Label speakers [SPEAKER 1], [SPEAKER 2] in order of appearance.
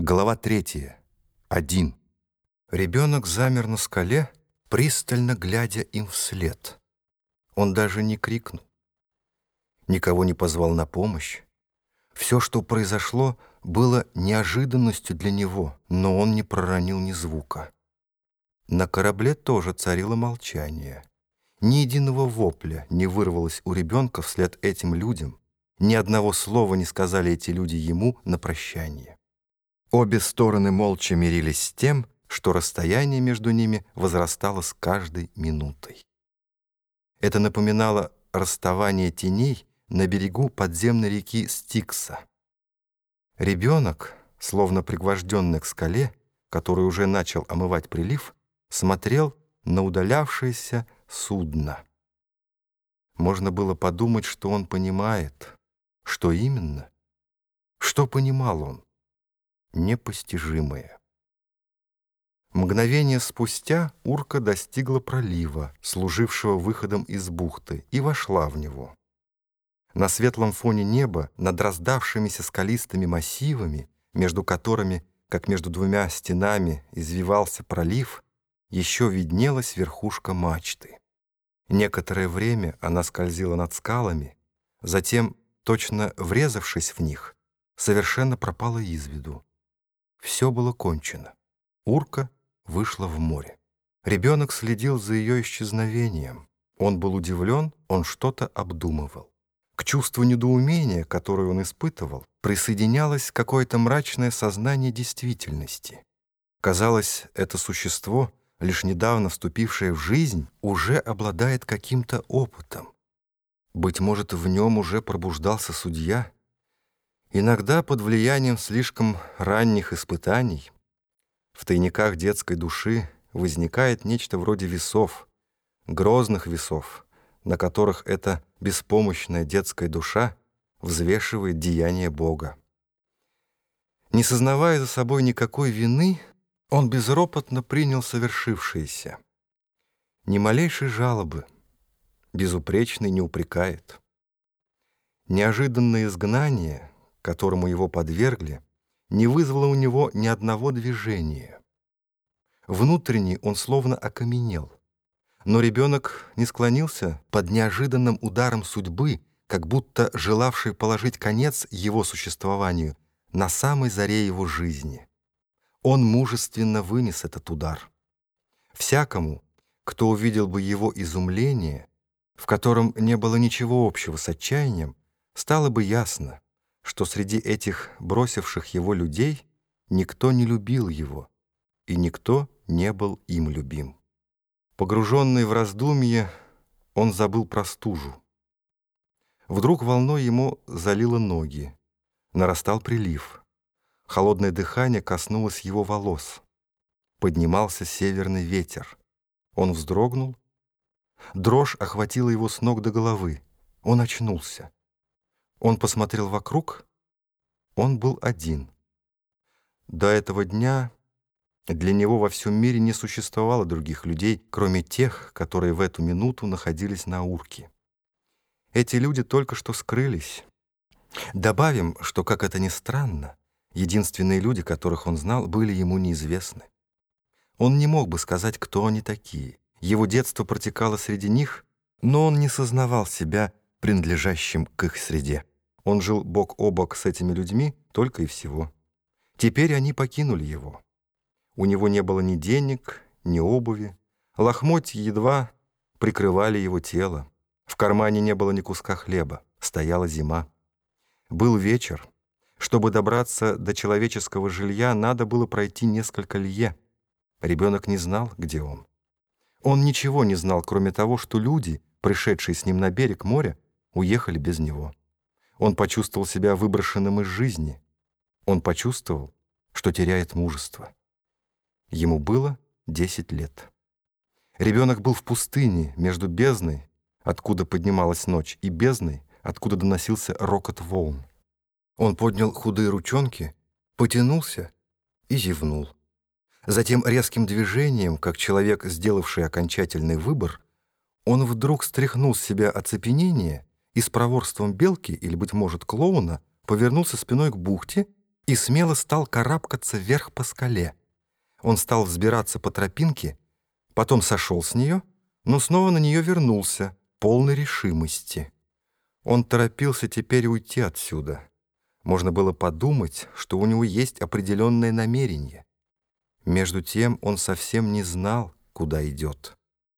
[SPEAKER 1] Глава третья. Один. Ребенок замер на скале, пристально глядя им вслед. Он даже не крикнул. Никого не позвал на помощь. Все, что произошло, было неожиданностью для него, но он не проронил ни звука. На корабле тоже царило молчание. Ни единого вопля не вырвалось у ребенка вслед этим людям, ни одного слова не сказали эти люди ему на прощание. Обе стороны молча мирились с тем, что расстояние между ними возрастало с каждой минутой. Это напоминало расставание теней на берегу подземной реки Стикса. Ребенок, словно пригвожденный к скале, который уже начал омывать прилив, смотрел на удалявшееся судно. Можно было подумать, что он понимает. Что именно? Что понимал он? Непостижимое. Мгновение спустя урка достигла пролива, служившего выходом из бухты, и вошла в него. На светлом фоне неба, над раздавшимися скалистыми массивами, между которыми, как между двумя стенами, извивался пролив, еще виднелась верхушка мачты. Некоторое время она скользила над скалами, затем, точно врезавшись в них, совершенно пропала из виду. Все было кончено. Урка вышла в море. Ребенок следил за ее исчезновением. Он был удивлен, он что-то обдумывал. К чувству недоумения, которое он испытывал, присоединялось какое-то мрачное сознание действительности. Казалось, это существо, лишь недавно вступившее в жизнь, уже обладает каким-то опытом. Быть может, в нем уже пробуждался судья — Иногда под влиянием слишком ранних испытаний в тайниках детской души возникает нечто вроде весов, грозных весов, на которых эта беспомощная детская душа взвешивает деяния Бога. Не сознавая за собой никакой вины, он безропотно принял совершившееся. Ни малейшей жалобы, безупречный не упрекает. Неожиданное изгнание — которому его подвергли, не вызвало у него ни одного движения. Внутренне он словно окаменел. Но ребенок не склонился под неожиданным ударом судьбы, как будто желавший положить конец его существованию на самой заре его жизни. Он мужественно вынес этот удар. Всякому, кто увидел бы его изумление, в котором не было ничего общего с отчаянием, стало бы ясно, что среди этих бросивших его людей никто не любил его, и никто не был им любим. Погруженный в раздумье, он забыл про стужу. Вдруг волной ему залило ноги. Нарастал прилив. Холодное дыхание коснулось его волос. Поднимался северный ветер. Он вздрогнул. Дрожь охватила его с ног до головы. Он очнулся. Он посмотрел вокруг. Он был один. До этого дня для него во всем мире не существовало других людей, кроме тех, которые в эту минуту находились на урке. Эти люди только что скрылись. Добавим, что, как это ни странно, единственные люди, которых он знал, были ему неизвестны. Он не мог бы сказать, кто они такие. Его детство протекало среди них, но он не сознавал себя принадлежащим к их среде. Он жил бок о бок с этими людьми только и всего. Теперь они покинули его. У него не было ни денег, ни обуви. Лохмотья едва прикрывали его тело. В кармане не было ни куска хлеба. Стояла зима. Был вечер. Чтобы добраться до человеческого жилья, надо было пройти несколько лье. Ребенок не знал, где он. Он ничего не знал, кроме того, что люди, пришедшие с ним на берег моря, уехали без него. Он почувствовал себя выброшенным из жизни. Он почувствовал, что теряет мужество. Ему было 10 лет. Ребенок был в пустыне между бездной, откуда поднималась ночь, и бездной, откуда доносился рокот волн. Он поднял худые ручонки, потянулся и зевнул. Затем резким движением, как человек, сделавший окончательный выбор, он вдруг стряхнул с себя оцепенение и с проворством белки или, быть может, клоуна повернулся спиной к бухте, и смело стал карабкаться вверх по скале. Он стал взбираться по тропинке, потом сошел с нее, но снова на нее вернулся, полной решимости. Он торопился теперь уйти отсюда. Можно было подумать, что у него есть определенное намерение. Между тем он совсем не знал, куда идет.